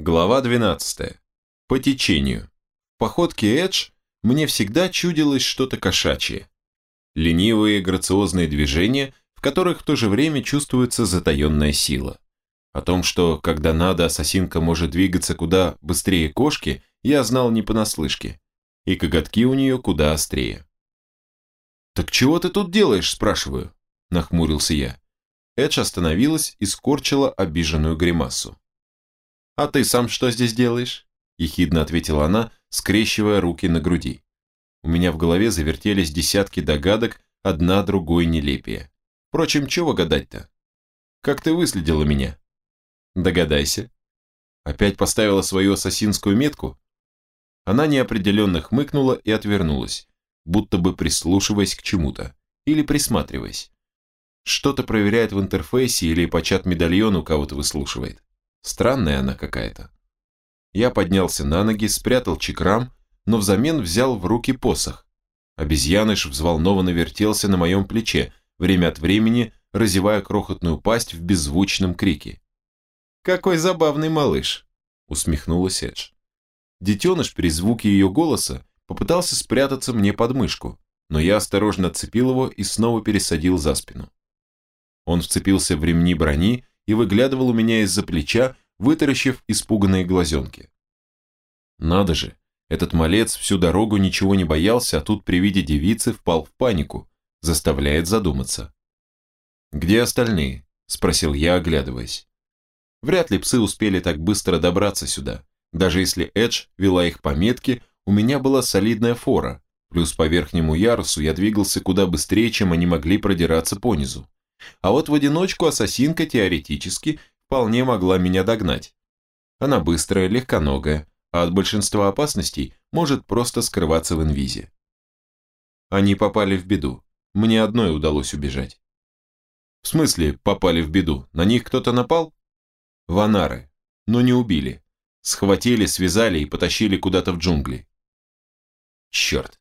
Глава 12. По течению. В походке Эдж мне всегда чудилось что-то кошачье. Ленивые грациозные движения, в которых в то же время чувствуется затаенная сила. О том, что, когда надо, ассасинка может двигаться куда быстрее кошки, я знал не понаслышке. И коготки у нее куда острее. «Так чего ты тут делаешь?» – спрашиваю. Нахмурился я. Эдж остановилась и скорчила обиженную гримасу. «А ты сам что здесь делаешь?» – ехидно ответила она, скрещивая руки на груди. У меня в голове завертелись десятки догадок, одна другой нелепее. Впрочем, чего гадать-то? Как ты выследила меня? Догадайся. Опять поставила свою ассасинскую метку? Она неопределенно хмыкнула и отвернулась, будто бы прислушиваясь к чему-то или присматриваясь. Что-то проверяет в интерфейсе или по чат-медальону кого-то выслушивает. Странная она какая-то. Я поднялся на ноги, спрятал чекрам, но взамен взял в руки посох. Обезьяныш взволнованно вертелся на моем плече, время от времени разевая крохотную пасть в беззвучном крике. «Какой забавный малыш!» – усмехнулась Эдж. Детеныш при звуке ее голоса попытался спрятаться мне под мышку, но я осторожно отцепил его и снова пересадил за спину. Он вцепился в ремни брони и выглядывал у меня из-за плеча, вытаращив испуганные глазенки. Надо же, этот малец всю дорогу ничего не боялся, а тут при виде девицы впал в панику, заставляет задуматься. «Где остальные?» – спросил я, оглядываясь. Вряд ли псы успели так быстро добраться сюда. Даже если Эдж вела их по метке, у меня была солидная фора, плюс по верхнему ярусу я двигался куда быстрее, чем они могли продираться понизу. А вот в одиночку ассасинка теоретически вполне могла меня догнать. Она быстрая, легконогая, а от большинства опасностей может просто скрываться в инвизе. Они попали в беду. Мне одной удалось убежать. В смысле попали в беду? На них кто-то напал? Ванары. Но не убили. Схватили, связали и потащили куда-то в джунгли. Черт.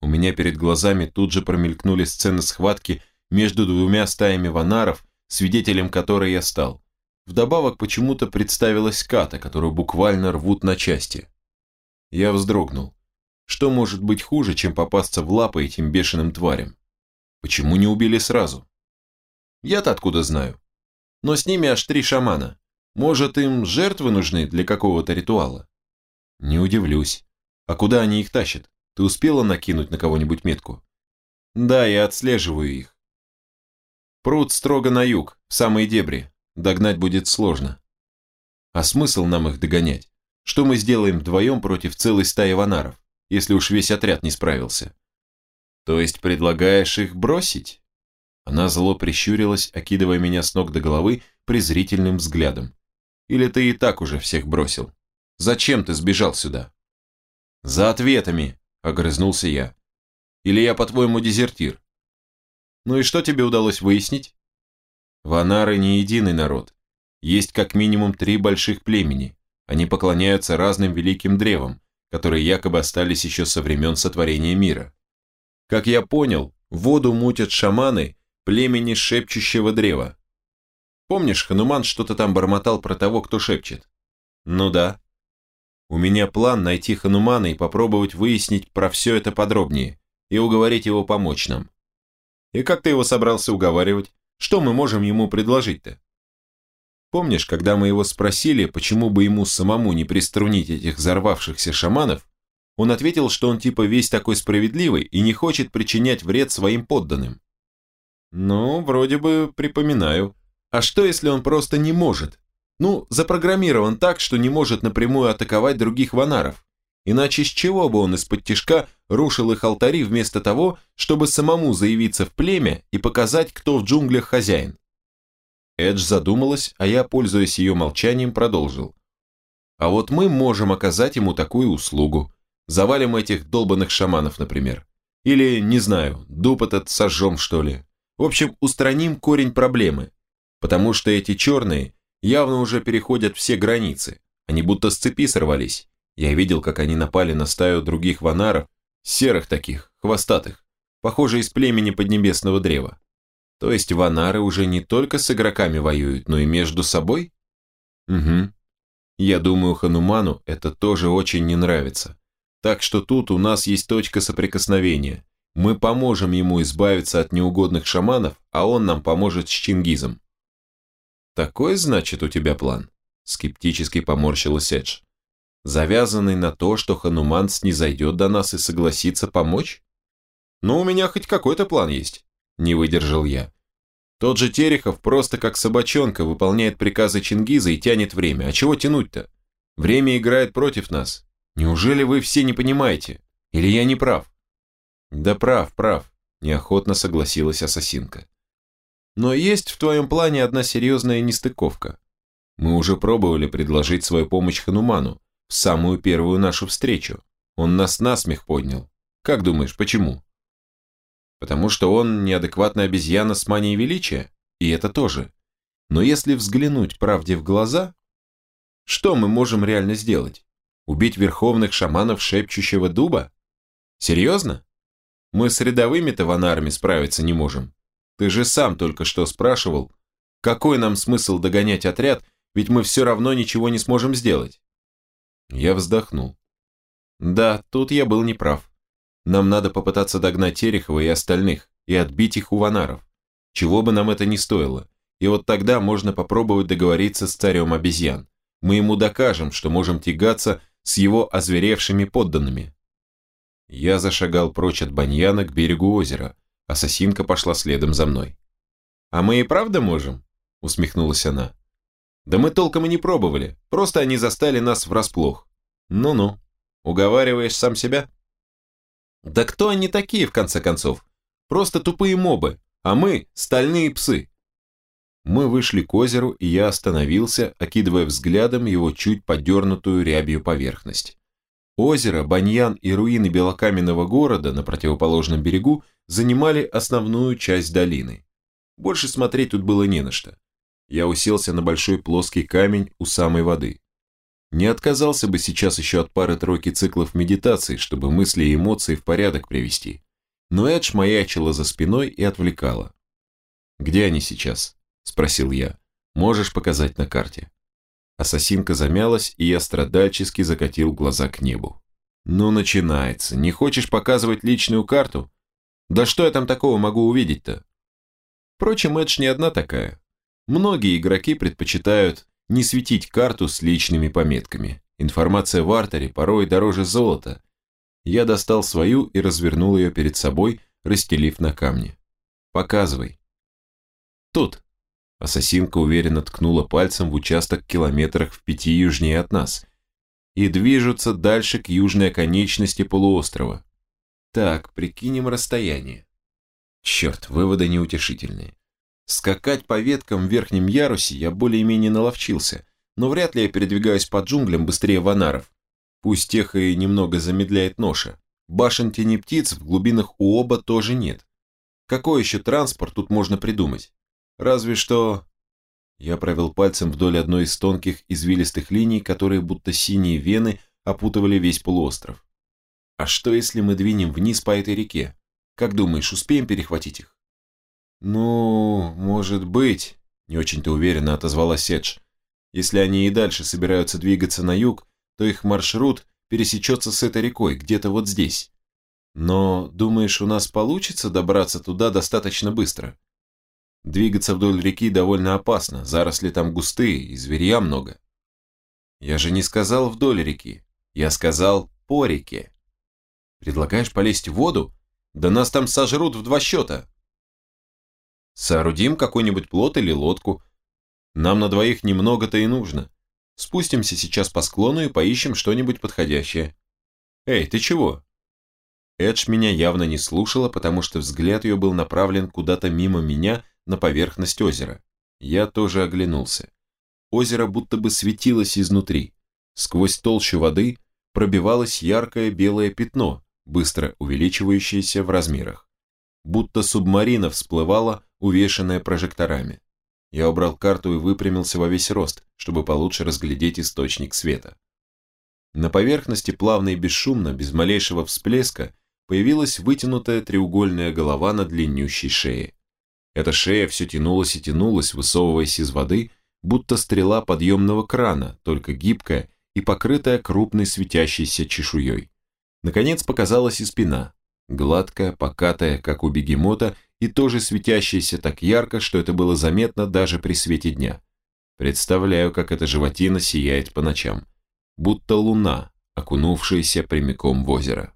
У меня перед глазами тут же промелькнули сцены схватки между двумя стаями ванаров, свидетелем которой я стал. Вдобавок почему-то представилась Ката, которую буквально рвут на части. Я вздрогнул. Что может быть хуже, чем попасться в лапы этим бешеным тварям? Почему не убили сразу? Я-то откуда знаю? Но с ними аж три шамана. Может, им жертвы нужны для какого-то ритуала? Не удивлюсь. А куда они их тащат? Ты успела накинуть на кого-нибудь метку? Да, я отслеживаю их. Пруд строго на юг, в самые дебри. Догнать будет сложно. А смысл нам их догонять? Что мы сделаем вдвоем против целой стаи ванаров, если уж весь отряд не справился? То есть предлагаешь их бросить? Она зло прищурилась, окидывая меня с ног до головы презрительным взглядом. Или ты и так уже всех бросил? Зачем ты сбежал сюда? За ответами, огрызнулся я. Или я, по-твоему, дезертир? Ну и что тебе удалось выяснить? Ванары не единый народ. Есть как минимум три больших племени. Они поклоняются разным великим древам, которые якобы остались еще со времен сотворения мира. Как я понял, воду мутят шаманы племени шепчущего древа. Помнишь, Хануман что-то там бормотал про того, кто шепчет? Ну да. У меня план найти Ханумана и попробовать выяснить про все это подробнее и уговорить его помочь нам. И как ты его собрался уговаривать? Что мы можем ему предложить-то? Помнишь, когда мы его спросили, почему бы ему самому не приструнить этих взорвавшихся шаманов, он ответил, что он типа весь такой справедливый и не хочет причинять вред своим подданным. Ну, вроде бы припоминаю. А что, если он просто не может? Ну, запрограммирован так, что не может напрямую атаковать других ванаров. Иначе с чего бы он из-под тишка рушил их алтари вместо того, чтобы самому заявиться в племя и показать, кто в джунглях хозяин? Эдж задумалась, а я, пользуясь ее молчанием, продолжил. А вот мы можем оказать ему такую услугу. Завалим этих долбанных шаманов, например. Или, не знаю, дуб этот сожжем, что ли. В общем, устраним корень проблемы. Потому что эти черные явно уже переходят все границы. Они будто с цепи сорвались. Я видел, как они напали на стаю других ванаров, серых таких, хвостатых, похоже, из племени Поднебесного Древа. То есть ванары уже не только с игроками воюют, но и между собой? Угу. Я думаю, Хануману это тоже очень не нравится. Так что тут у нас есть точка соприкосновения. Мы поможем ему избавиться от неугодных шаманов, а он нам поможет с Чингизом. Такой, значит, у тебя план? Скептически поморщилась Эдж. Завязанный на то, что Хануман снизойдет до нас и согласится помочь? Ну, у меня хоть какой-то план есть. Не выдержал я. Тот же Терехов просто как собачонка выполняет приказы Чингиза и тянет время. А чего тянуть-то? Время играет против нас. Неужели вы все не понимаете? Или я не прав? Да прав, прав, неохотно согласилась ассасинка. Но есть в твоем плане одна серьезная нестыковка. Мы уже пробовали предложить свою помощь Хануману в самую первую нашу встречу. Он нас насмех поднял. Как думаешь, почему? Потому что он неадекватная обезьяна с манией величия, и это тоже. Но если взглянуть правде в глаза, что мы можем реально сделать? Убить верховных шаманов шепчущего дуба? Серьезно? Мы с рядовыми-то ванарами справиться не можем. Ты же сам только что спрашивал, какой нам смысл догонять отряд, ведь мы все равно ничего не сможем сделать. Я вздохнул. Да, тут я был неправ. Нам надо попытаться догнать Терехова и остальных, и отбить их у ванаров. Чего бы нам это ни стоило. И вот тогда можно попробовать договориться с царем обезьян. Мы ему докажем, что можем тягаться с его озверевшими подданными. Я зашагал прочь от баньяна к берегу озера. Ассасинка пошла следом за мной. «А мы и правда можем?» – усмехнулась она. «Да мы толком и не пробовали, просто они застали нас врасплох. Ну-ну, уговариваешь сам себя?» «Да кто они такие, в конце концов? Просто тупые мобы, а мы – стальные псы». Мы вышли к озеру, и я остановился, окидывая взглядом его чуть подернутую рябью поверхность. Озеро, баньян и руины белокаменного города на противоположном берегу занимали основную часть долины. Больше смотреть тут было не на что. Я уселся на большой плоский камень у самой воды. Не отказался бы сейчас еще от пары-тройки циклов медитации, чтобы мысли и эмоции в порядок привести. Но Эдж маячила за спиной и отвлекала. «Где они сейчас?» – спросил я. «Можешь показать на карте?» Ассасинка замялась, и я страдальчески закатил глаза к небу. «Ну, начинается. Не хочешь показывать личную карту? Да что я там такого могу увидеть-то?» Впрочем, Эдж не одна такая. Многие игроки предпочитают не светить карту с личными пометками. Информация в артере порой дороже золота. Я достал свою и развернул ее перед собой, расстелив на камне. «Показывай». «Тут». Ассасинка уверенно ткнула пальцем в участок километрах в пяти южнее от нас. И движутся дальше к южной оконечности полуострова. Так, прикинем расстояние. Черт, выводы неутешительные. Скакать по веткам в верхнем ярусе я более-менее наловчился, но вряд ли я передвигаюсь по джунглям быстрее ванаров. Пусть тех и немного замедляет ноша. Башен тени птиц в глубинах у оба тоже нет. Какой еще транспорт тут можно придумать? Разве что... Я провел пальцем вдоль одной из тонких извилистых линий, которые будто синие вены опутывали весь полуостров. А что если мы двинем вниз по этой реке? Как думаешь, успеем перехватить их? «Ну, может быть», – не очень-то уверенно отозвалась Седж. «Если они и дальше собираются двигаться на юг, то их маршрут пересечется с этой рекой, где-то вот здесь. Но, думаешь, у нас получится добраться туда достаточно быстро? Двигаться вдоль реки довольно опасно, заросли там густые и зверья много». «Я же не сказал вдоль реки, я сказал по реке». «Предлагаешь полезть в воду? Да нас там сожрут в два счета». Соорудим какой-нибудь плот или лодку. Нам на двоих немного-то и нужно. Спустимся сейчас по склону и поищем что-нибудь подходящее. Эй, ты чего? Эдж меня явно не слушала, потому что взгляд ее был направлен куда-то мимо меня на поверхность озера. Я тоже оглянулся. Озеро будто бы светилось изнутри. Сквозь толщу воды пробивалось яркое белое пятно, быстро увеличивающееся в размерах. Будто субмарина всплывала увешанная прожекторами. Я убрал карту и выпрямился во весь рост, чтобы получше разглядеть источник света. На поверхности плавно и бесшумно, без малейшего всплеска, появилась вытянутая треугольная голова на длиннющей шее. Эта шея все тянулась и тянулась, высовываясь из воды, будто стрела подъемного крана, только гибкая и покрытая крупной светящейся чешуей. Наконец показалась и спина, гладкая, покатая, как у бегемота, и тоже светящаяся так ярко, что это было заметно даже при свете дня. Представляю, как эта животина сияет по ночам, будто луна, окунувшаяся прямиком в озеро.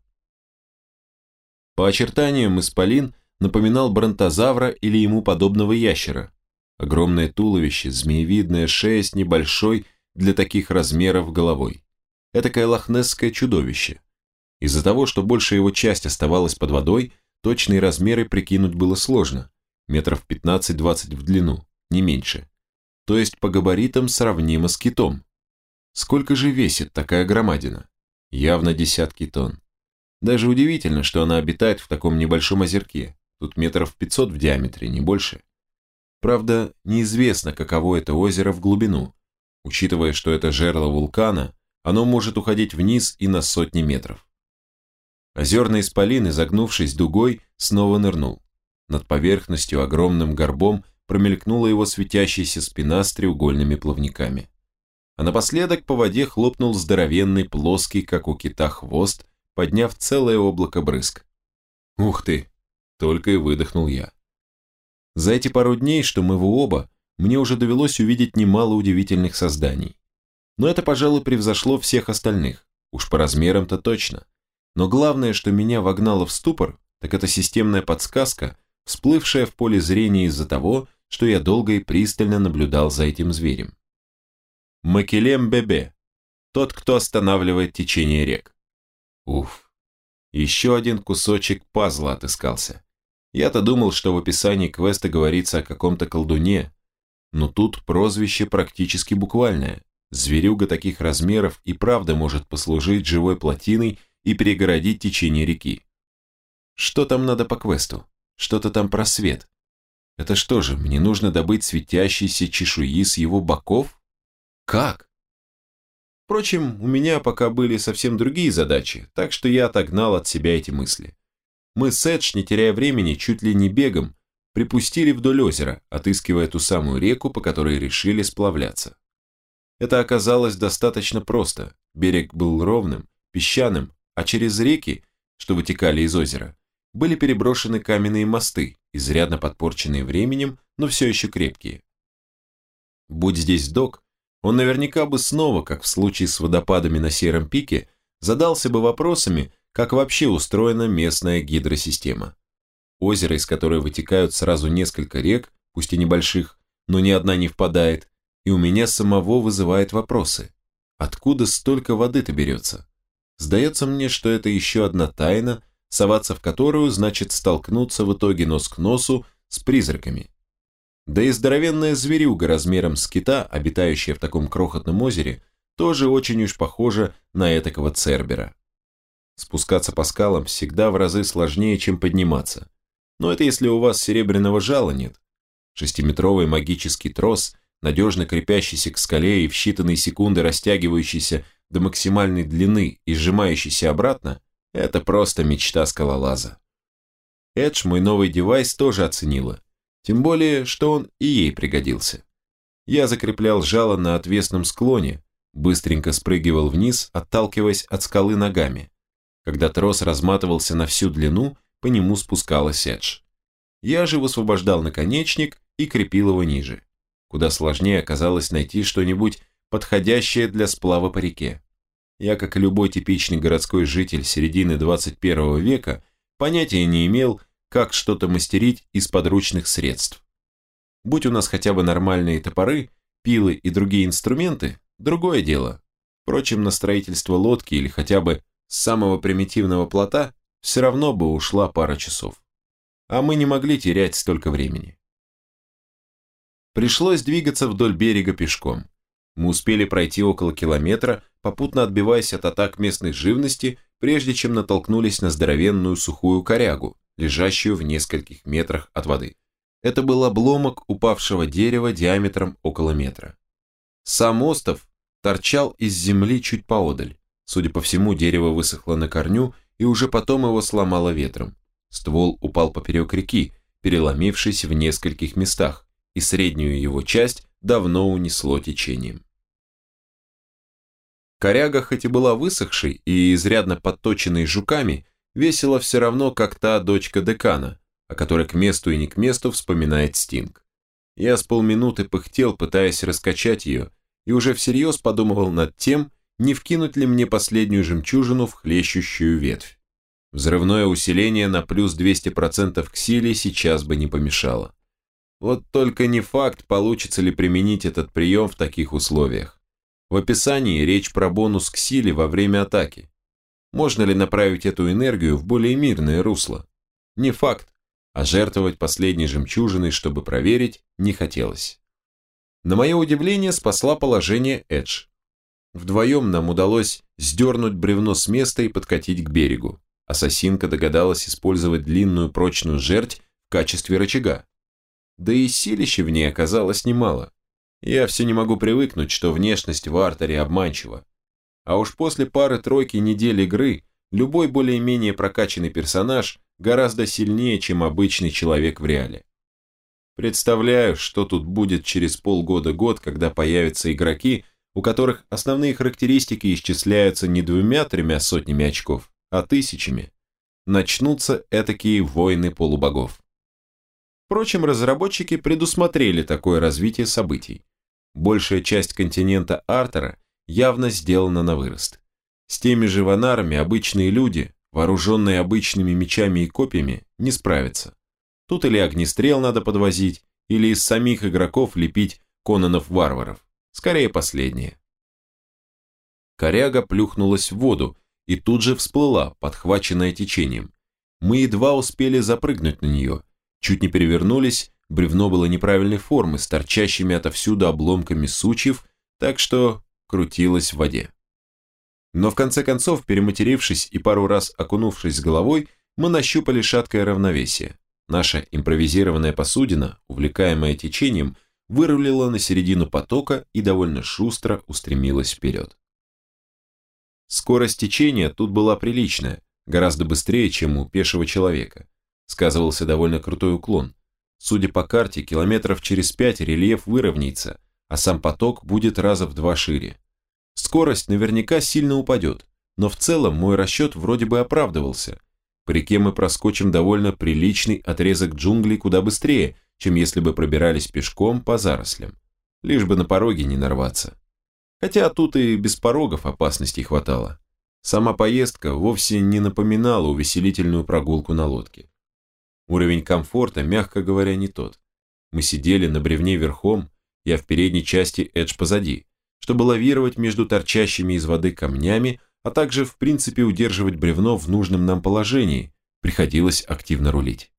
По очертаниям исполин напоминал бронтозавра или ему подобного ящера. Огромное туловище, змеевидная шея с небольшой для таких размеров головой. Этакое лохнесское чудовище. Из-за того, что большая его часть оставалась под водой, точные размеры прикинуть было сложно. Метров 15-20 в длину, не меньше. То есть по габаритам сравнимо с китом. Сколько же весит такая громадина? Явно десятки тонн. Даже удивительно, что она обитает в таком небольшом озерке. Тут метров 500 в диаметре, не больше. Правда, неизвестно, каково это озеро в глубину. Учитывая, что это жерло вулкана, оно может уходить вниз и на сотни метров. Озерный исполин, изогнувшись дугой, снова нырнул. Над поверхностью огромным горбом промелькнула его светящаяся спина с треугольными плавниками. А напоследок по воде хлопнул здоровенный, плоский, как у кита, хвост, подняв целое облако брызг. «Ух ты!» – только и выдохнул я. За эти пару дней, что мы в оба, мне уже довелось увидеть немало удивительных созданий. Но это, пожалуй, превзошло всех остальных, уж по размерам-то точно. Но главное, что меня вогнало в ступор, так это системная подсказка, всплывшая в поле зрения из-за того, что я долго и пристально наблюдал за этим зверем. Макелем Бебе, тот, кто останавливает течение рек. Уф, еще один кусочек пазла отыскался. Я-то думал, что в описании квеста говорится о каком-то колдуне, но тут прозвище практически буквальное. Зверюга таких размеров и правда может послужить живой плотиной и перегородить течение реки. Что там надо по квесту? Что-то там про свет. Это что же, мне нужно добыть светящиеся чешуи с его боков? Как? Впрочем, у меня пока были совсем другие задачи, так что я отогнал от себя эти мысли. Мы с Эдж, не теряя времени, чуть ли не бегом, припустили вдоль озера, отыскивая ту самую реку, по которой решили сплавляться. Это оказалось достаточно просто. Берег был ровным, песчаным, а через реки, что вытекали из озера, были переброшены каменные мосты, изрядно подпорченные временем, но все еще крепкие. Будь здесь док, он наверняка бы снова, как в случае с водопадами на Сером пике, задался бы вопросами, как вообще устроена местная гидросистема. Озеро, из которой вытекают сразу несколько рек, пусть и небольших, но ни одна не впадает, и у меня самого вызывает вопросы. Откуда столько воды-то берется? Сдается мне, что это еще одна тайна, соваться в которую значит столкнуться в итоге нос к носу с призраками. Да и здоровенная зверюга размером с кита, обитающая в таком крохотном озере, тоже очень уж похожа на этакого цербера. Спускаться по скалам всегда в разы сложнее, чем подниматься. Но это если у вас серебряного жала нет. Шестиметровый магический трос, надежно крепящийся к скале и в считанные секунды растягивающийся до максимальной длины и сжимающийся обратно, это просто мечта скалолаза. Эдж мой новый девайс тоже оценила тем более, что он и ей пригодился. Я закреплял жало на отвесном склоне, быстренько спрыгивал вниз, отталкиваясь от скалы ногами. Когда трос разматывался на всю длину, по нему спускалась Эдж. Я же высвобождал наконечник и крепил его ниже. Куда сложнее оказалось найти что-нибудь подходящее для сплава по реке. Я, как и любой типичный городской житель середины 21 века, понятия не имел, как что-то мастерить из подручных средств. Будь у нас хотя бы нормальные топоры, пилы и другие инструменты, другое дело. Впрочем, на строительство лодки или хотя бы самого примитивного плота все равно бы ушла пара часов. А мы не могли терять столько времени. Пришлось двигаться вдоль берега пешком. Мы успели пройти около километра, попутно отбиваясь от атак местной живности, прежде чем натолкнулись на здоровенную сухую корягу, лежащую в нескольких метрах от воды. Это был обломок упавшего дерева диаметром около метра. Сам остов торчал из земли чуть поодаль. Судя по всему, дерево высохло на корню, и уже потом его сломало ветром. Ствол упал поперек реки, переломившись в нескольких местах, и среднюю его часть давно унесло течением. Коряга, хоть и была высохшей и изрядно подточенной жуками, весила все равно, как та дочка декана, о которой к месту и не к месту вспоминает Стинг. Я с полминуты пыхтел, пытаясь раскачать ее, и уже всерьез подумывал над тем, не вкинуть ли мне последнюю жемчужину в хлещущую ветвь. Взрывное усиление на плюс 200% к силе сейчас бы не помешало. Вот только не факт, получится ли применить этот прием в таких условиях. В описании речь про бонус к силе во время атаки. Можно ли направить эту энергию в более мирное русло? Не факт, а жертвовать последней жемчужиной, чтобы проверить, не хотелось. На мое удивление спасла положение Эдж. Вдвоем нам удалось сдернуть бревно с места и подкатить к берегу. Ассасинка догадалась использовать длинную прочную жерть в качестве рычага. Да и силища в ней оказалось немало. Я все не могу привыкнуть, что внешность в артере обманчива. А уж после пары-тройки недель игры любой более-менее прокачанный персонаж гораздо сильнее, чем обычный человек в реале. Представляю, что тут будет через полгода-год, когда появятся игроки, у которых основные характеристики исчисляются не двумя-тремя сотнями очков, а тысячами, начнутся этакие войны полубогов. Впрочем, разработчики предусмотрели такое развитие событий. Большая часть континента Артера явно сделана на вырост. С теми же ванарами обычные люди, вооруженные обычными мечами и копьями, не справятся. Тут или огнестрел надо подвозить, или из самих игроков лепить кононов-варваров. Скорее последнее. Коряга плюхнулась в воду, и тут же всплыла, подхваченная течением. Мы едва успели запрыгнуть на нее, чуть не перевернулись, бревно было неправильной формы, с торчащими отовсюду обломками сучьев, так что крутилось в воде. Но в конце концов, перематерившись и пару раз окунувшись головой, мы нащупали шаткое равновесие. Наша импровизированная посудина, увлекаемая течением, вырулила на середину потока и довольно шустро устремилась вперед. Скорость течения тут была приличная, гораздо быстрее, чем у пешего человека. Сказывался довольно крутой уклон. Судя по карте, километров через пять рельеф выровняется, а сам поток будет раза в два шире. Скорость наверняка сильно упадет, но в целом мой расчет вроде бы оправдывался. По реке мы проскочим довольно приличный отрезок джунглей куда быстрее, чем если бы пробирались пешком по зарослям. Лишь бы на пороге не нарваться. Хотя тут и без порогов опасностей хватало. Сама поездка вовсе не напоминала увеселительную прогулку на лодке. Уровень комфорта, мягко говоря, не тот. Мы сидели на бревне верхом, я в передней части, Эдж позади, чтобы лавировать между торчащими из воды камнями, а также в принципе удерживать бревно в нужном нам положении, приходилось активно рулить.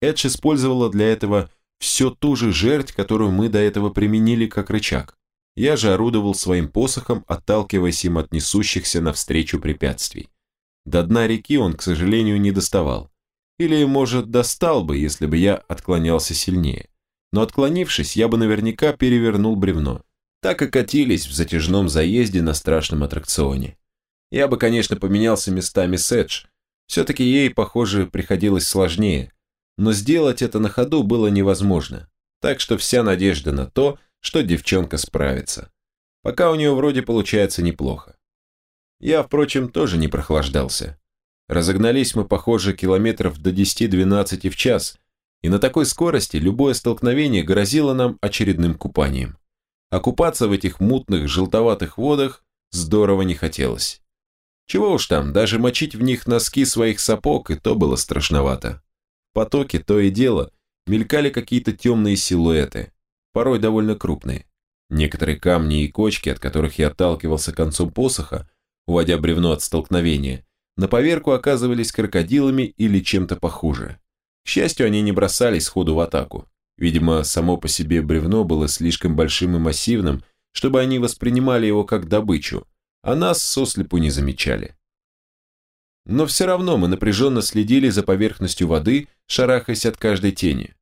Эдж использовала для этого все ту же жерть, которую мы до этого применили как рычаг. Я же орудовал своим посохом, отталкиваясь им от несущихся навстречу препятствий. До дна реки он, к сожалению, не доставал. Или, может, достал бы, если бы я отклонялся сильнее. Но отклонившись, я бы наверняка перевернул бревно. Так и катились в затяжном заезде на страшном аттракционе. Я бы, конечно, поменялся местами с Эдж. Все-таки ей, похоже, приходилось сложнее. Но сделать это на ходу было невозможно. Так что вся надежда на то, что девчонка справится. Пока у нее вроде получается неплохо. Я, впрочем, тоже не прохлаждался. Разогнались мы, похоже, километров до 10-12 в час, и на такой скорости любое столкновение грозило нам очередным купанием. А купаться в этих мутных желтоватых водах здорово не хотелось. Чего уж там, даже мочить в них носки своих сапог и то было страшновато. В потоке то и дело мелькали какие-то темные силуэты, порой довольно крупные. Некоторые камни и кочки, от которых я отталкивался концом посоха, уводя бревно от столкновения, на поверку оказывались крокодилами или чем-то похуже. К счастью, они не бросались сходу в атаку. Видимо, само по себе бревно было слишком большим и массивным, чтобы они воспринимали его как добычу, а нас сослепу не замечали. Но все равно мы напряженно следили за поверхностью воды, шарахаясь от каждой тени.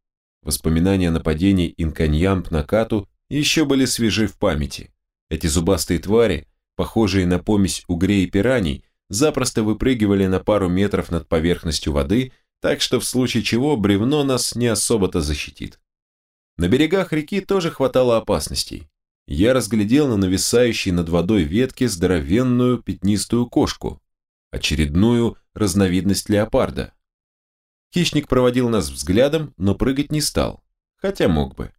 Воспоминания о нападении инканьямп на Кату еще были свежи в памяти. Эти зубастые твари, похожие на помесь угрей и пираний, запросто выпрыгивали на пару метров над поверхностью воды, так что в случае чего бревно нас не особо-то защитит. На берегах реки тоже хватало опасностей. Я разглядел на нависающей над водой ветке здоровенную пятнистую кошку, очередную разновидность леопарда. Хищник проводил нас взглядом, но прыгать не стал, хотя мог бы.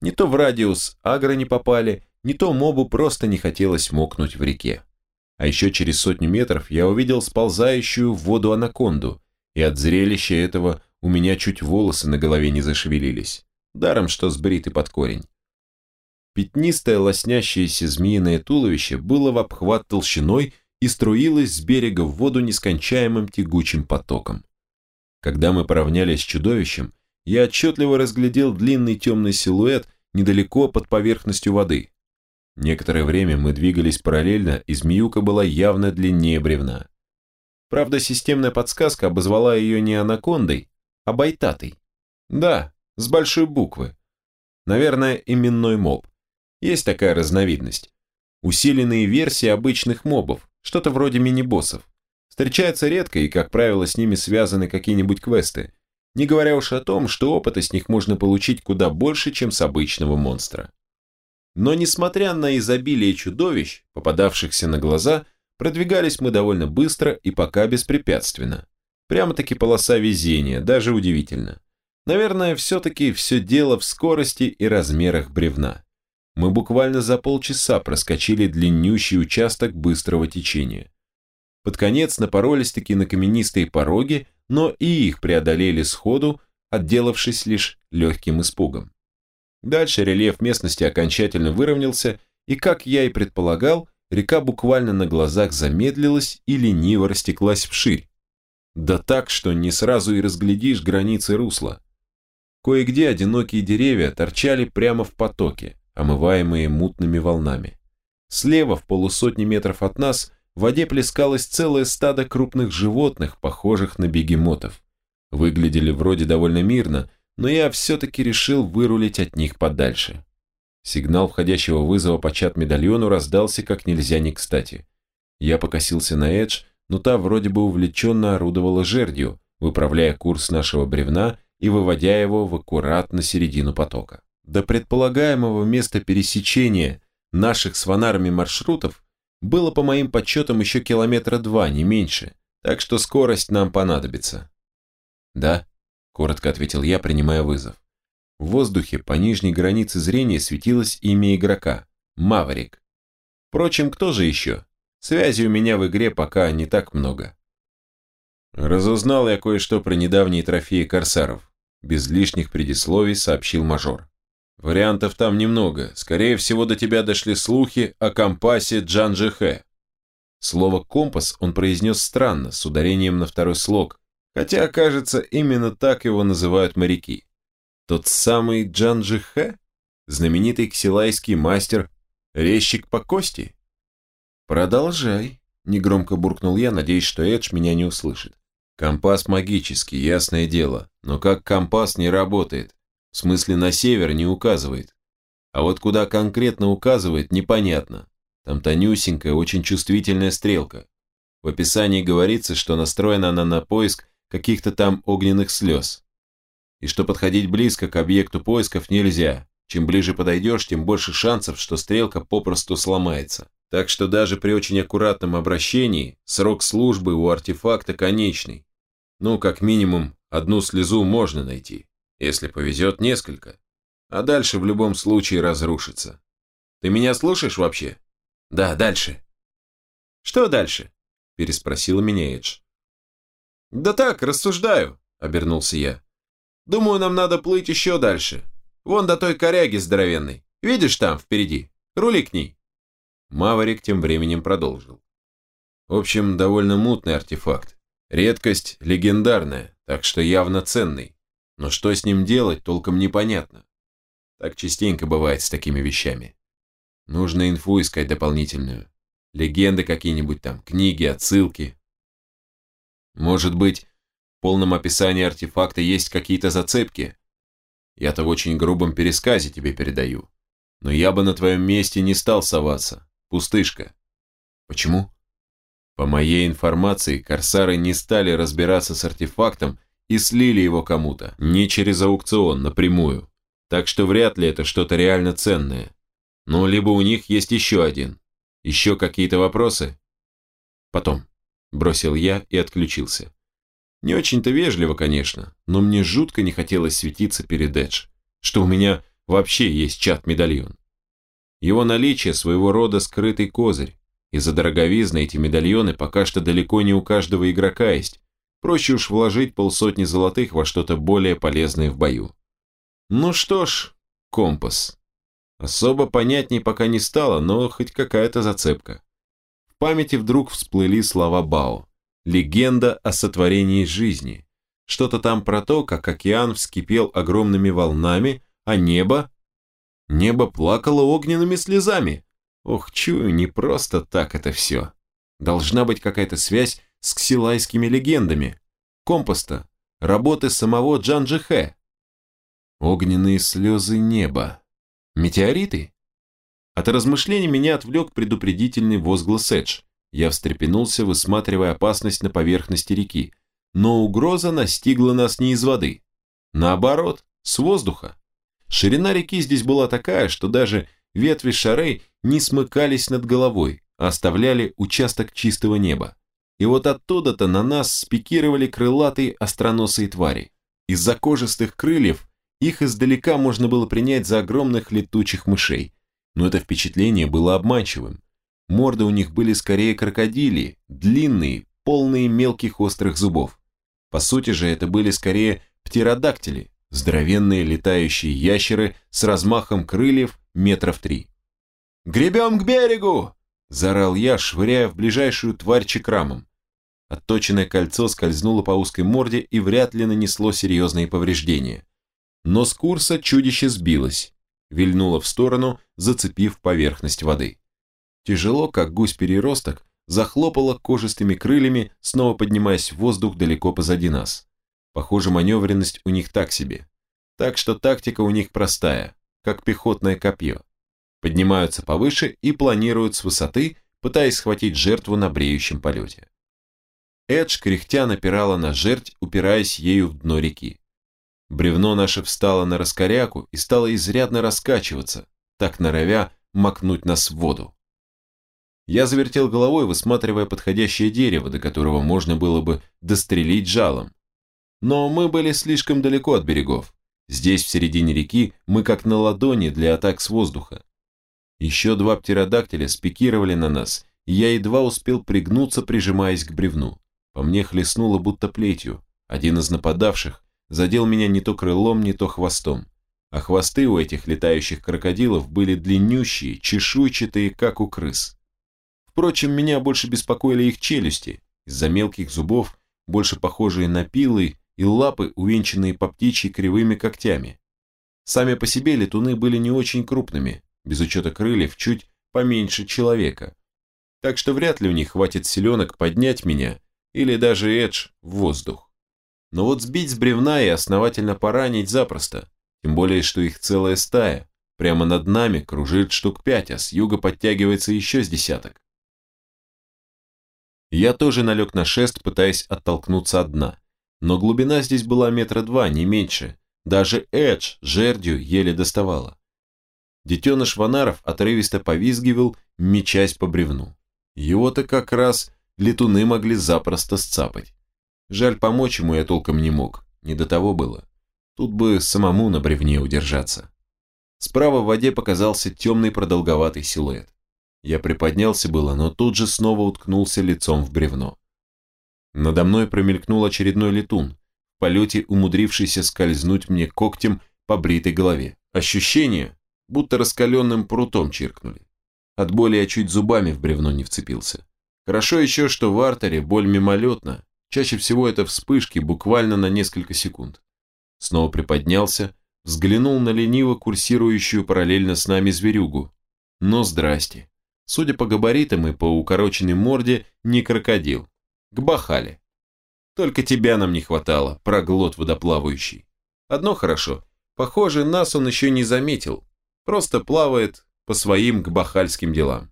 Не то в радиус агро не попали, не то мобу просто не хотелось мокнуть в реке. А еще через сотню метров я увидел сползающую в воду анаконду, и от зрелища этого у меня чуть волосы на голове не зашевелились, даром что сбриты под корень. Пятнистое лоснящееся змеиное туловище было в обхват толщиной и струилось с берега в воду нескончаемым тягучим потоком. Когда мы поравнялись с чудовищем, я отчетливо разглядел длинный темный силуэт недалеко под поверхностью воды. Некоторое время мы двигались параллельно, и змеюка была явно длиннее бревна. Правда, системная подсказка обозвала ее не анакондой, а байтатой. Да, с большой буквы. Наверное, именной моб. Есть такая разновидность. Усиленные версии обычных мобов, что-то вроде мини-боссов. Встречаются редко и, как правило, с ними связаны какие-нибудь квесты. Не говоря уж о том, что опыта с них можно получить куда больше, чем с обычного монстра. Но несмотря на изобилие чудовищ, попадавшихся на глаза, продвигались мы довольно быстро и пока беспрепятственно. Прямо-таки полоса везения, даже удивительно. Наверное, все-таки все дело в скорости и размерах бревна. Мы буквально за полчаса проскочили длиннющий участок быстрого течения. Под конец напоролись-таки на каменистые пороги, но и их преодолели сходу, отделавшись лишь легким испугом. Дальше рельеф местности окончательно выровнялся, и, как я и предполагал, река буквально на глазах замедлилась и лениво растеклась вширь. Да так, что не сразу и разглядишь границы русла. Кое-где одинокие деревья торчали прямо в потоке, омываемые мутными волнами. Слева, в полусотни метров от нас, в воде плескалось целое стадо крупных животных, похожих на бегемотов. Выглядели вроде довольно мирно, но я все-таки решил вырулить от них подальше. Сигнал входящего вызова по чат-медальону раздался как нельзя не кстати. Я покосился на Эдж, но та вроде бы увлеченно орудовала жердью, выправляя курс нашего бревна и выводя его в аккуратно середину потока. До предполагаемого места пересечения наших с фонарами маршрутов было по моим подсчетам еще километра два, не меньше, так что скорость нам понадобится. Да, коротко ответил я, принимая вызов. В воздухе по нижней границе зрения светилось имя игрока – Маврик. Впрочем, кто же еще? Связи у меня в игре пока не так много. Разузнал я кое-что про недавние трофеи корсаров. Без лишних предисловий сообщил мажор. Вариантов там немного. Скорее всего, до тебя дошли слухи о компасе Джанжихэ. Слово «компас» он произнес странно, с ударением на второй слог, Хотя, кажется, именно так его называют моряки. Тот самый Джанжи Хэ, знаменитый ксилайский мастер, резчик по кости. Продолжай, негромко буркнул я, надеясь, что Эдж меня не услышит. Компас магический, ясное дело, но как компас не работает. В смысле, на север не указывает. А вот куда конкретно указывает, непонятно. Там тонюсенькая, очень чувствительная стрелка. В описании говорится, что настроена она на поиск каких-то там огненных слез. И что подходить близко к объекту поисков нельзя. Чем ближе подойдешь, тем больше шансов, что стрелка попросту сломается. Так что даже при очень аккуратном обращении срок службы у артефакта конечный. Ну, как минимум, одну слезу можно найти. Если повезет, несколько. А дальше в любом случае разрушится. Ты меня слушаешь вообще? Да, дальше. Что дальше? Переспросила меня Эдж. «Да так, рассуждаю», — обернулся я. «Думаю, нам надо плыть еще дальше. Вон до той коряги здоровенной. Видишь там, впереди? Рули к ней». Маварик тем временем продолжил. В общем, довольно мутный артефакт. Редкость легендарная, так что явно ценный. Но что с ним делать, толком непонятно. Так частенько бывает с такими вещами. Нужно инфу искать дополнительную. Легенды какие-нибудь там, книги, отсылки, может быть, в полном описании артефакта есть какие-то зацепки? Я-то в очень грубом пересказе тебе передаю. Но я бы на твоем месте не стал соваться. Пустышка. Почему? По моей информации, корсары не стали разбираться с артефактом и слили его кому-то, не через аукцион, напрямую. Так что вряд ли это что-то реально ценное. Ну, либо у них есть еще один. Еще какие-то вопросы? Потом. Бросил я и отключился. Не очень-то вежливо, конечно, но мне жутко не хотелось светиться перед Эдж, что у меня вообще есть чат-медальон. Его наличие своего рода скрытый козырь, из-за дороговизны эти медальоны пока что далеко не у каждого игрока есть, проще уж вложить полсотни золотых во что-то более полезное в бою. Ну что ж, компас. Особо понятней пока не стало, но хоть какая-то зацепка. В памяти вдруг всплыли слова Бао. Легенда о сотворении жизни. Что-то там про то, как океан вскипел огромными волнами, а небо... Небо плакало огненными слезами. Ох, чую, не просто так это все. Должна быть какая-то связь с ксилайскими легендами. Компоста, работы самого Джанджихэ. Огненные слезы неба. Метеориты? От размышлений меня отвлек предупредительный возглас Эдж. Я встрепенулся, высматривая опасность на поверхности реки, но угроза настигла нас не из воды. Наоборот, с воздуха. Ширина реки здесь была такая, что даже ветви шарей не смыкались над головой, а оставляли участок чистого неба. И вот оттуда-то на нас спикировали крылатые остроносые твари. Из-за кожистых крыльев их издалека можно было принять за огромных летучих мышей, но это впечатление было обманчивым. Морды у них были скорее крокодилии, длинные, полные мелких острых зубов. По сути же это были скорее птеродактили, здоровенные летающие ящеры с размахом крыльев метров три. «Гребем к берегу!» – заорал я, швыряя в ближайшую тварь чекрамом. Отточенное кольцо скользнуло по узкой морде и вряд ли нанесло серьезные повреждения. Но с курса чудище сбилось, вильнуло в сторону, зацепив поверхность воды тяжело, как гусь-переросток, захлопала кожистыми крыльями, снова поднимаясь в воздух далеко позади нас. Похоже, маневренность у них так себе. Так что тактика у них простая, как пехотное копье. Поднимаются повыше и планируют с высоты, пытаясь схватить жертву на бреющем полете. Эдж кряхтя напирала на жерть, упираясь ею в дно реки. Бревно наше встало на раскоряку и стало изрядно раскачиваться, так норовя макнуть нас в воду. Я завертел головой, высматривая подходящее дерево, до которого можно было бы дострелить жалом. Но мы были слишком далеко от берегов. Здесь, в середине реки, мы как на ладони для атак с воздуха. Еще два птеродактиля спикировали на нас, и я едва успел пригнуться, прижимаясь к бревну. По мне хлестнуло будто плетью. Один из нападавших задел меня не то крылом, не то хвостом. А хвосты у этих летающих крокодилов были длиннющие, чешуйчатые, как у крыс. Впрочем, меня больше беспокоили их челюсти, из-за мелких зубов, больше похожие на пилы, и лапы, увенчанные по птичьи кривыми когтями. Сами по себе летуны были не очень крупными, без учета крыльев чуть поменьше человека. Так что вряд ли у них хватит силенок поднять меня или даже Эдж в воздух. Но вот сбить с бревна и основательно поранить запросто, тем более, что их целая стая. Прямо над нами кружит штук пять, а с юга подтягивается еще с десяток. Я тоже налег на шест, пытаясь оттолкнуться от дна. Но глубина здесь была метра два, не меньше. Даже Эдж жердью еле доставала. Детеныш Ванаров отрывисто повизгивал, мечась по бревну. Его-то как раз летуны могли запросто сцапать. Жаль, помочь ему я толком не мог, не до того было. Тут бы самому на бревне удержаться. Справа в воде показался темный продолговатый силуэт. Я приподнялся было, но тут же снова уткнулся лицом в бревно. Надо мной промелькнул очередной летун, в полете умудрившийся скользнуть мне когтем по бритой голове. Ощущение, будто раскаленным прутом чиркнули. От боли я чуть зубами в бревно не вцепился. Хорошо еще, что в артере боль мимолетна, чаще всего это вспышки буквально на несколько секунд. Снова приподнялся, взглянул на лениво курсирующую параллельно с нами зверюгу. Но здрасте. Судя по габаритам и по укороченной морде, не крокодил. К бахале. Только тебя нам не хватало, проглот водоплавающий. Одно хорошо. Похоже, нас он еще не заметил. Просто плавает по своим гбахальским делам.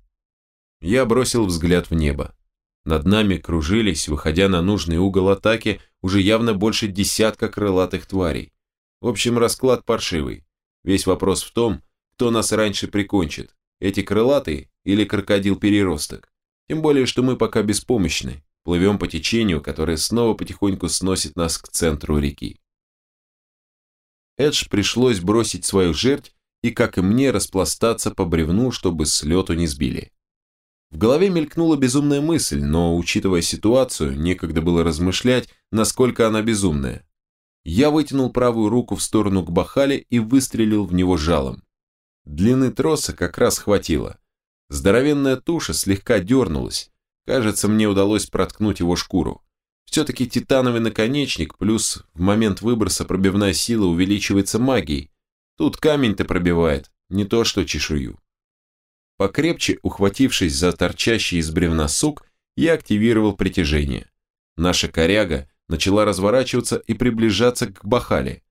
Я бросил взгляд в небо. Над нами кружились, выходя на нужный угол атаки, уже явно больше десятка крылатых тварей. В общем, расклад паршивый. Весь вопрос в том, кто нас раньше прикончит, эти крылатые или крокодил-переросток. Тем более, что мы пока беспомощны, плывем по течению, которое снова потихоньку сносит нас к центру реки. Эдж пришлось бросить свою жерть и, как и мне, распластаться по бревну, чтобы с лету не сбили. В голове мелькнула безумная мысль, но, учитывая ситуацию, некогда было размышлять, насколько она безумная. Я вытянул правую руку в сторону к Бахале и выстрелил в него жалом. Длины троса как раз хватило. Здоровенная туша слегка дернулась. Кажется, мне удалось проткнуть его шкуру. Все-таки титановый наконечник, плюс в момент выброса пробивная сила увеличивается магией. Тут камень-то пробивает, не то что чешую. Покрепче ухватившись за торчащий из бревна сук, я активировал притяжение. Наша коряга начала разворачиваться и приближаться к Бахале.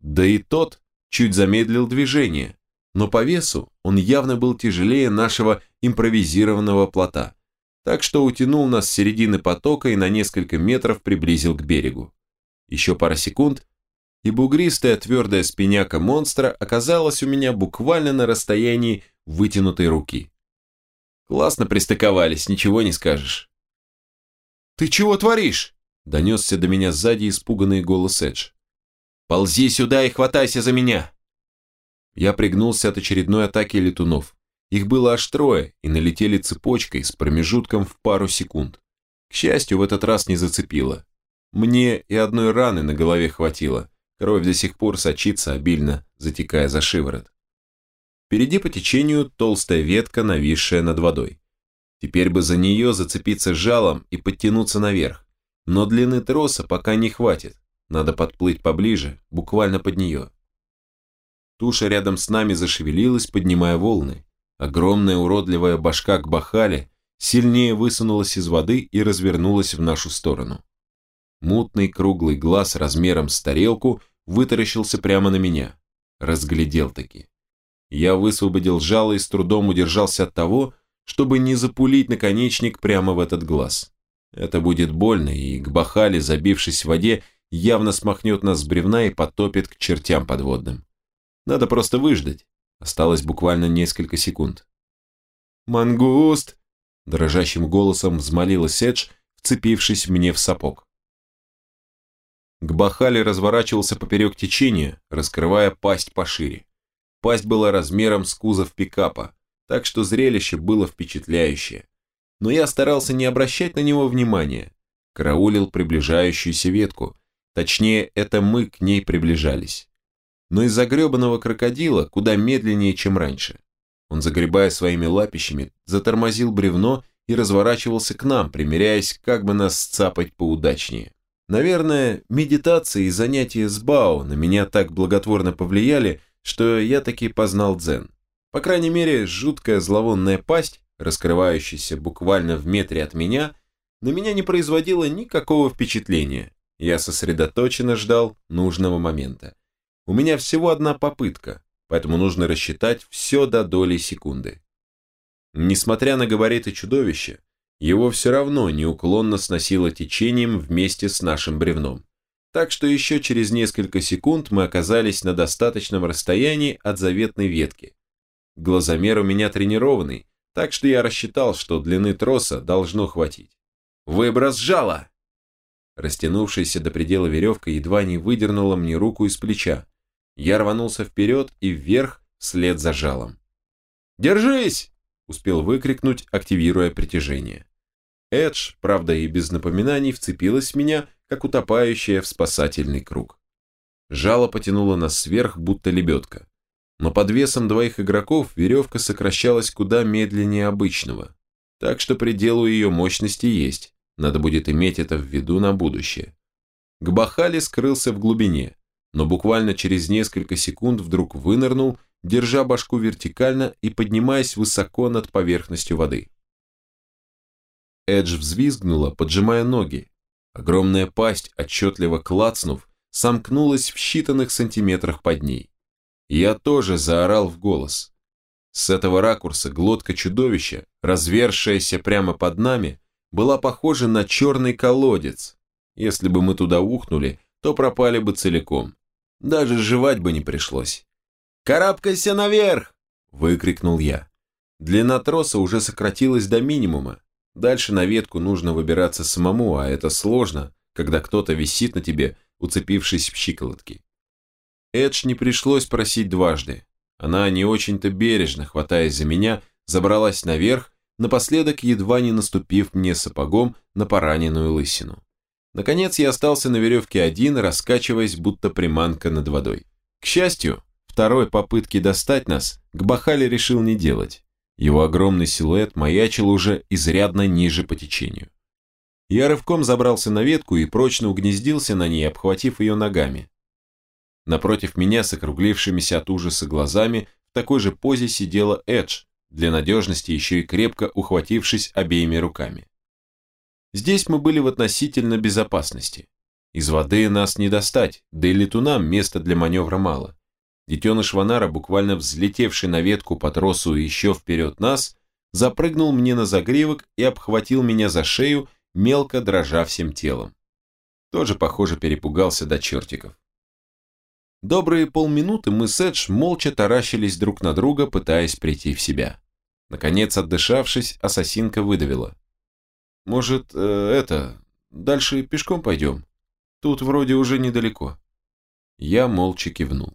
Да и тот чуть замедлил движение, но по весу он явно был тяжелее нашего импровизированного плота, так что утянул нас с середины потока и на несколько метров приблизил к берегу. Еще пара секунд, и бугристая твердая спиняка монстра оказалась у меня буквально на расстоянии вытянутой руки. Классно пристыковались, ничего не скажешь. «Ты чего творишь?» – донесся до меня сзади испуганный голос Эдж. «Ползи сюда и хватайся за меня!» Я пригнулся от очередной атаки летунов. Их было аж трое и налетели цепочкой с промежутком в пару секунд. К счастью, в этот раз не зацепило. Мне и одной раны на голове хватило. Кровь до сих пор сочится обильно, затекая за шиворот. Впереди по течению толстая ветка, нависшая над водой. Теперь бы за нее зацепиться жалом и подтянуться наверх. Но длины троса пока не хватит. Надо подплыть поближе, буквально под нее. Туша рядом с нами зашевелилась, поднимая волны. Огромная уродливая башка к бахале сильнее высунулась из воды и развернулась в нашу сторону. Мутный круглый глаз размером с тарелку вытаращился прямо на меня. Разглядел таки. Я высвободил жало и с трудом удержался от того, чтобы не запулить наконечник прямо в этот глаз. Это будет больно, и к бахале, забившись в воде, явно смахнет нас с бревна и потопит к чертям подводным. Надо просто выждать. Осталось буквально несколько секунд. «Мангуст!» – дрожащим голосом взмолилась Эдж, вцепившись мне в сапог. К разворачивался поперек течения, раскрывая пасть пошире. Пасть была размером с кузов пикапа, так что зрелище было впечатляющее. Но я старался не обращать на него внимания. Караулил приближающуюся ветку, точнее, это мы к ней приближались но из-за гребаного крокодила куда медленнее, чем раньше. Он, загребая своими лапищами, затормозил бревно и разворачивался к нам, примеряясь, как бы нас сцапать поудачнее. Наверное, медитация и занятия с Бао на меня так благотворно повлияли, что я таки познал дзен. По крайней мере, жуткая зловонная пасть, раскрывающаяся буквально в метре от меня, на меня не производила никакого впечатления. Я сосредоточенно ждал нужного момента. У меня всего одна попытка, поэтому нужно рассчитать все до доли секунды. Несмотря на габариты чудовища, его все равно неуклонно сносило течением вместе с нашим бревном. Так что еще через несколько секунд мы оказались на достаточном расстоянии от заветной ветки. Глазомер у меня тренированный, так что я рассчитал, что длины троса должно хватить. «Выброс жала!» Растянувшаяся до предела веревка едва не выдернула мне руку из плеча, я рванулся вперед и вверх вслед за жалом. «Держись!» – успел выкрикнуть, активируя притяжение. Эдж, правда и без напоминаний, вцепилась в меня, как утопающая в спасательный круг. Жало потянуло нас сверх, будто лебедка. Но под весом двоих игроков веревка сокращалась куда медленнее обычного. Так что пределу ее мощности есть, надо будет иметь это в виду на будущее. Гбахали скрылся в глубине, но буквально через несколько секунд вдруг вынырнул, держа башку вертикально и поднимаясь высоко над поверхностью воды. Эдж взвизгнула, поджимая ноги. Огромная пасть, отчетливо клацнув, сомкнулась в считанных сантиметрах под ней. Я тоже заорал в голос. С этого ракурса глотка чудовища, развершаяся прямо под нами, была похожа на черный колодец. Если бы мы туда ухнули, то пропали бы целиком. Даже жевать бы не пришлось. «Карабкайся наверх!» – выкрикнул я. Длина троса уже сократилась до минимума. Дальше на ветку нужно выбираться самому, а это сложно, когда кто-то висит на тебе, уцепившись в щиколотки. Эдж не пришлось просить дважды. Она не очень-то бережно, хватаясь за меня, забралась наверх, напоследок едва не наступив мне сапогом на пораненную лысину. Наконец я остался на веревке один, раскачиваясь, будто приманка над водой. К счастью, второй попытки достать нас Гбахали решил не делать. Его огромный силуэт маячил уже изрядно ниже по течению. Я рывком забрался на ветку и прочно угнездился на ней, обхватив ее ногами. Напротив меня с округлившимися от ужаса глазами в такой же позе сидела Эдж, для надежности еще и крепко ухватившись обеими руками. Здесь мы были в относительно безопасности. Из воды нас не достать, да и летунам места для маневра мало. Детеныш Ванара, буквально взлетевший на ветку по тросу еще вперед нас, запрыгнул мне на загривок и обхватил меня за шею, мелко дрожа всем телом. Тоже, похоже, перепугался до чертиков. Добрые полминуты мы с Эдж молча таращились друг на друга, пытаясь прийти в себя. Наконец, отдышавшись, ассасинка выдавила. «Может, э, это, дальше пешком пойдем? Тут вроде уже недалеко». Я молча кивнул.